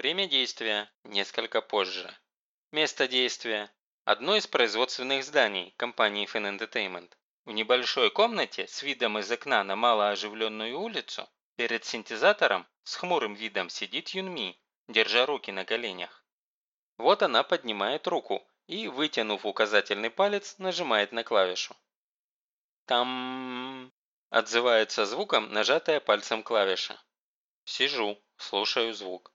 Время действия – несколько позже. Место действия – одно из производственных зданий компании Fan Entertainment. В небольшой комнате с видом из окна на малооживленную улицу перед синтезатором с хмурым видом сидит Юнми, держа руки на коленях. Вот она поднимает руку и, вытянув указательный палец, нажимает на клавишу. Там отзывается звуком нажатая пальцем клавиша. Сижу, слушаю звук.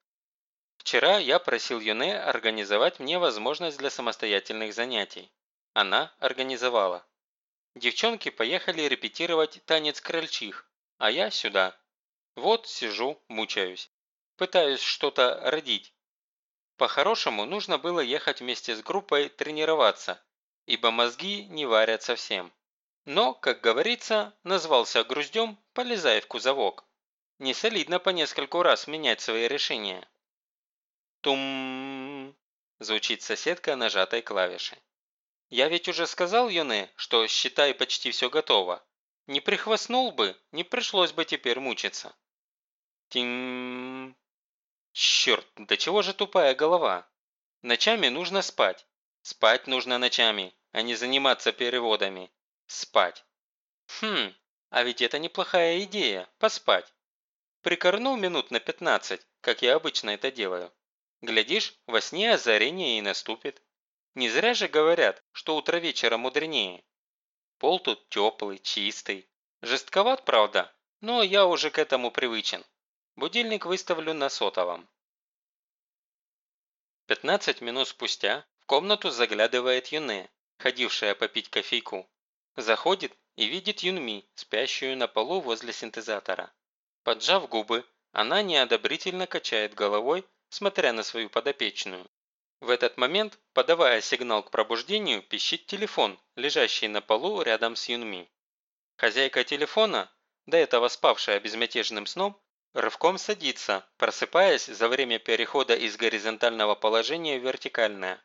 Вчера я просил Юне организовать мне возможность для самостоятельных занятий. Она организовала. Девчонки поехали репетировать танец крольчих, а я сюда. Вот сижу, мучаюсь. Пытаюсь что-то родить. По-хорошему, нужно было ехать вместе с группой тренироваться, ибо мозги не варят совсем. Но, как говорится, назвался груздем, полезай в кузовок. Не солидно по нескольку раз менять свои решения. Тум! Звучит соседка нажатой клавиши. Я ведь уже сказал Юне, что считай почти все готово. Не прихвастнул бы, не пришлось бы теперь мучиться. Тим. Черт, до чего же тупая голова? Ночами нужно спать. Спать нужно ночами, а не заниматься переводами. Спать. Хм, а ведь это неплохая идея – поспать. Прикорну минут на 15, как я обычно это делаю. Глядишь, во сне озарение и наступит. Не зря же говорят, что утро вечера мудренее. Пол тут теплый, чистый. Жестковат, правда, но я уже к этому привычен. Будильник выставлю на сотовом. 15 минут спустя в комнату заглядывает Юне, ходившая попить кофейку. Заходит и видит Юнми, спящую на полу возле синтезатора. Поджав губы, она неодобрительно качает головой, смотря на свою подопечную. В этот момент, подавая сигнал к пробуждению, пищит телефон, лежащий на полу рядом с Юнми. Хозяйка телефона, до этого спавшая безмятежным сном, рывком садится, просыпаясь за время перехода из горизонтального положения в вертикальное.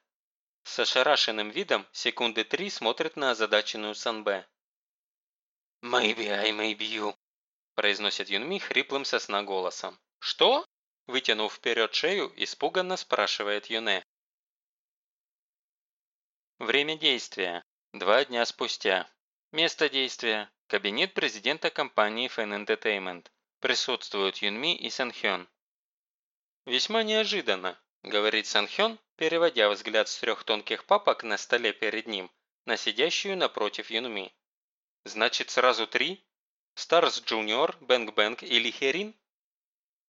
С ошарашенным видом секунды три смотрит на озадаченную Санбэ. «Maybe I maybe you», – произносит Юнми хриплым сосна голосом. «Что?» – вытянув вперед шею, испуганно спрашивает Юне. Время действия. Два дня спустя. Место действия. Кабинет президента компании Fan Entertainment. Присутствуют Юнми и Санхён. «Весьма неожиданно», – говорит Санхён, переводя взгляд с трех тонких папок на столе перед ним на сидящую напротив Юнми. «Значит, сразу три? Stars Junior, Bang Bang или Херин?»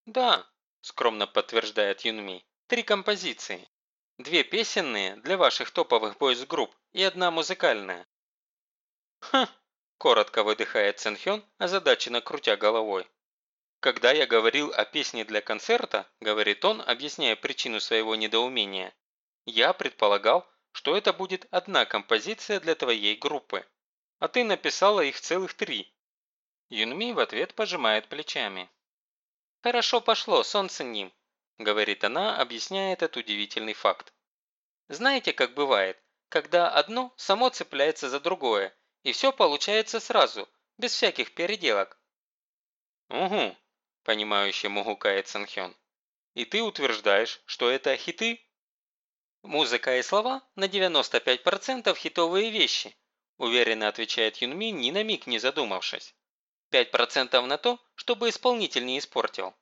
«Да», – скромно подтверждает Юнми, – «три композиции». Две песенные для ваших топовых бойс-групп и одна музыкальная». «Хм!» – коротко выдыхает Санхён, озадаченно крутя головой. «Когда я говорил о песне для концерта, – говорит он, объясняя причину своего недоумения, – я предполагал, что это будет одна композиция для твоей группы, а ты написала их целых три». Юнми в ответ пожимает плечами. «Хорошо пошло, солнце ним говорит она, объясняя этот удивительный факт. Знаете, как бывает, когда одно само цепляется за другое, и все получается сразу, без всяких переделок. «Угу», – понимающе мугукает Санхён. «И ты утверждаешь, что это хиты?» «Музыка и слова на 95% хитовые вещи», – уверенно отвечает Юнми, ни на миг не задумавшись. «5% на то, чтобы исполнитель не испортил».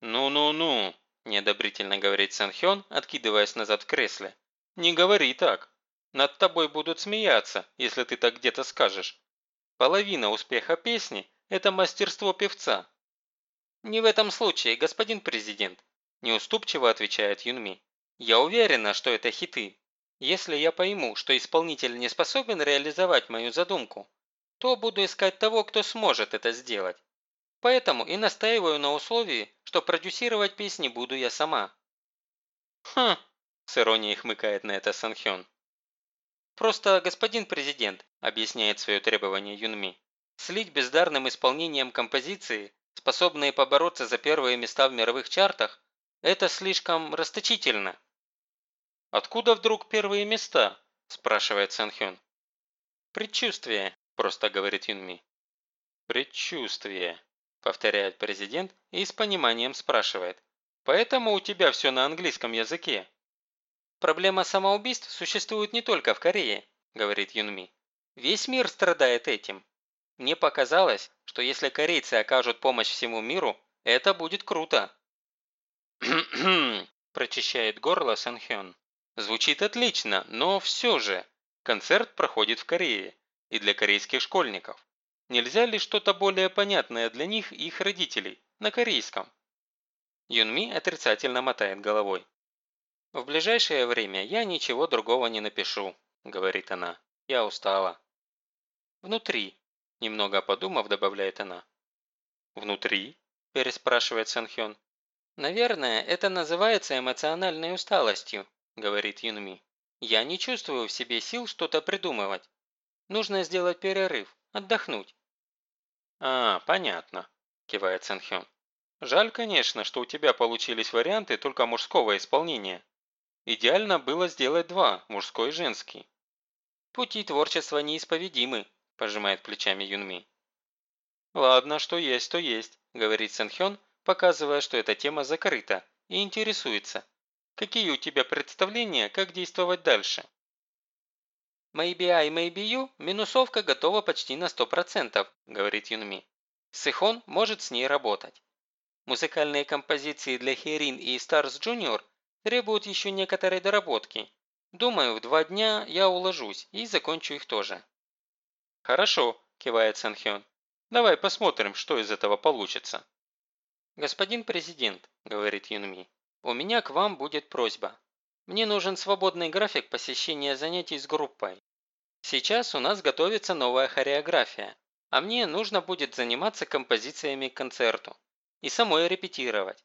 «Ну-ну-ну», – неодобрительно говорит Санхён, откидываясь назад в кресле. «Не говори так. Над тобой будут смеяться, если ты так где-то скажешь. Половина успеха песни – это мастерство певца». «Не в этом случае, господин президент», – неуступчиво отвечает Юнми. «Я уверена, что это хиты. Если я пойму, что исполнитель не способен реализовать мою задумку, то буду искать того, кто сможет это сделать. Поэтому и настаиваю на условии, что продюсировать песни буду я сама». «Хм», – с иронией хмыкает на это Санхён. «Просто, господин президент», – объясняет свое требование Юнми, «слить бездарным исполнением композиции, способные побороться за первые места в мировых чартах, это слишком расточительно». «Откуда вдруг первые места?» – спрашивает Санхён. «Предчувствие», – просто говорит Юнми. «Предчувствие», повторяет президент и с пониманием спрашивает. Поэтому у тебя все на английском языке». «Проблема самоубийств существует не только в Корее», – говорит Юнми. «Весь мир страдает этим. Мне показалось, что если корейцы окажут помощь всему миру, это будет круто». прочищает горло Санхён. Звучит отлично, но все же. Концерт проходит в Корее. И для корейских школьников. Нельзя ли что-то более понятное для них и их родителей, на корейском? Юнми отрицательно мотает головой. «В ближайшее время я ничего другого не напишу», – говорит она. «Я устала». «Внутри», – немного подумав, добавляет она. «Внутри?» – переспрашивает Санхён. «Наверное, это называется эмоциональной усталостью», – говорит Юнми. «Я не чувствую в себе сил что-то придумывать. Нужно сделать перерыв, отдохнуть». «А, понятно», – кивает Санхён. «Жаль, конечно, что у тебя получились варианты только мужского исполнения. Идеально было сделать два, мужской и женский». «Пути творчества неисповедимы», – пожимает плечами Юнми. «Ладно, что есть, то есть», – говорит Санхён, показывая, что эта тема закрыта, и интересуется. Какие у тебя представления, как действовать дальше? «Maybe I, maybe you» минусовка готова почти на 100%, говорит Юнми. Сихон может с ней работать. Музыкальные композиции для Херин и Stars Junior требуют еще некоторой доработки. Думаю, в два дня я уложусь и закончу их тоже. «Хорошо», – кивает Санхён. «Давай посмотрим, что из этого получится». «Господин президент», – говорит Юнми, у меня к вам будет просьба. Мне нужен свободный график посещения занятий с группой. Сейчас у нас готовится новая хореография, а мне нужно будет заниматься композициями к концерту. И самой репетировать.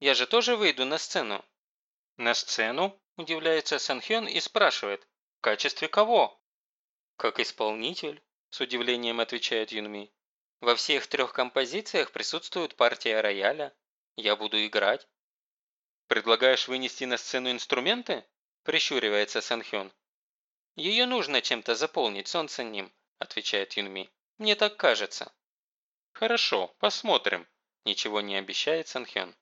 Я же тоже выйду на сцену. На сцену? Удивляется Санхён и спрашивает. В качестве кого? Как исполнитель, с удивлением отвечает Юнми. Во всех трех композициях присутствует партия рояля. Я буду играть. «Предлагаешь вынести на сцену инструменты?» – прищуривается Санхён. «Ее нужно чем-то заполнить, солнце ним», – отвечает Юнми. «Мне так кажется». «Хорошо, посмотрим», – ничего не обещает Санхён.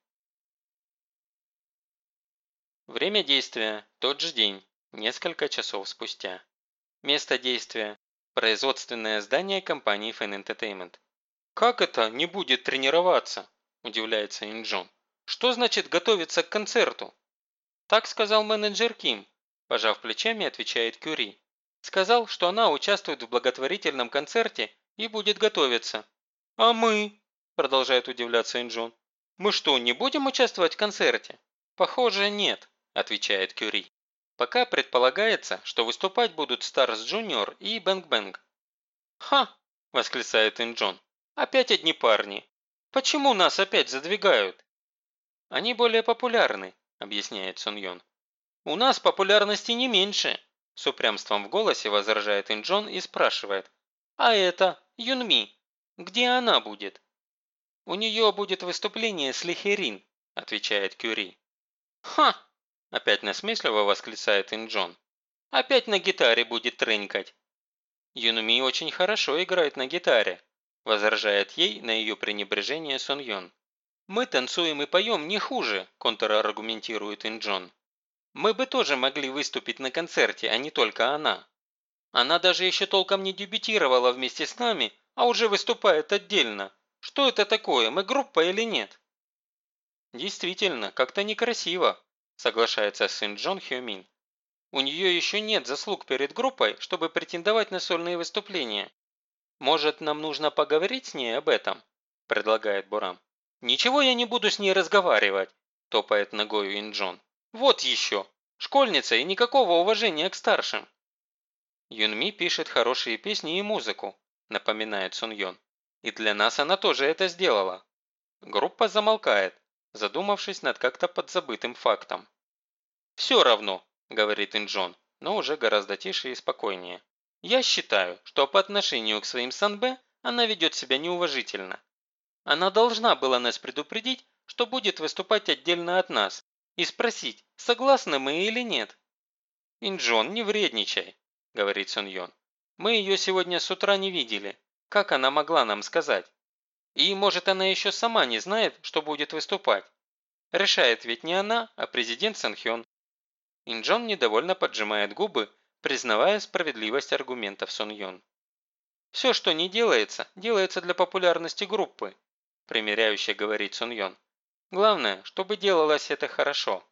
Время действия – тот же день, несколько часов спустя. Место действия – производственное здание компании Fan Entertainment. «Как это не будет тренироваться?» – удивляется Инджон. Что значит готовиться к концерту? Так сказал менеджер Ким, пожав плечами, отвечает Кюри. Сказал, что она участвует в благотворительном концерте и будет готовиться. А мы? Продолжает удивляться Инджон. Мы что, не будем участвовать в концерте? Похоже, нет, отвечает Кюри. Пока предполагается, что выступать будут Stars Junior и Bang Bang. «Ха!» – восклицает Инджон. «Опять одни парни. Почему нас опять задвигают?» Они более популярны», – объясняет Сон Йон. «У нас популярности не меньше», – с упрямством в голосе возражает Инджон и спрашивает. «А это Юнми. Где она будет?» «У нее будет выступление с Лихерин», – отвечает Кюри. «Ха!» – опять насмешливо восклицает Инджон. «Опять на гитаре будет трынькать». «Юнми очень хорошо играет на гитаре», – возражает ей на ее пренебрежение Сон Йон. «Мы танцуем и поем не хуже», – контраргументирует Инджон. «Мы бы тоже могли выступить на концерте, а не только она. Она даже еще толком не дебютировала вместе с нами, а уже выступает отдельно. Что это такое, мы группа или нет?» «Действительно, как-то некрасиво», – соглашается сын Джон Хьюмин. «У нее еще нет заслуг перед группой, чтобы претендовать на сольные выступления. Может, нам нужно поговорить с ней об этом?» – предлагает Буран. «Ничего я не буду с ней разговаривать», – топает ногою Инджон. «Вот еще! Школьница и никакого уважения к старшим!» Юнми пишет хорошие песни и музыку, напоминает Сун Йон. И для нас она тоже это сделала. Группа замолкает, задумавшись над как-то подзабытым фактом. «Все равно», – говорит Инджон, но уже гораздо тише и спокойнее. «Я считаю, что по отношению к своим санбэ она ведет себя неуважительно. Она должна была нас предупредить, что будет выступать отдельно от нас, и спросить, согласны мы или нет. «Инджон, не вредничай», – говорит Сон Йон. «Мы ее сегодня с утра не видели. Как она могла нам сказать? И, может, она еще сама не знает, что будет выступать. Решает ведь не она, а президент Санхён. Инджон недовольно поджимает губы, признавая справедливость аргументов Сон Йон. «Все, что не делается, делается для популярности группы», примиряюще говорит Сон Йон. «Главное, чтобы делалось это хорошо».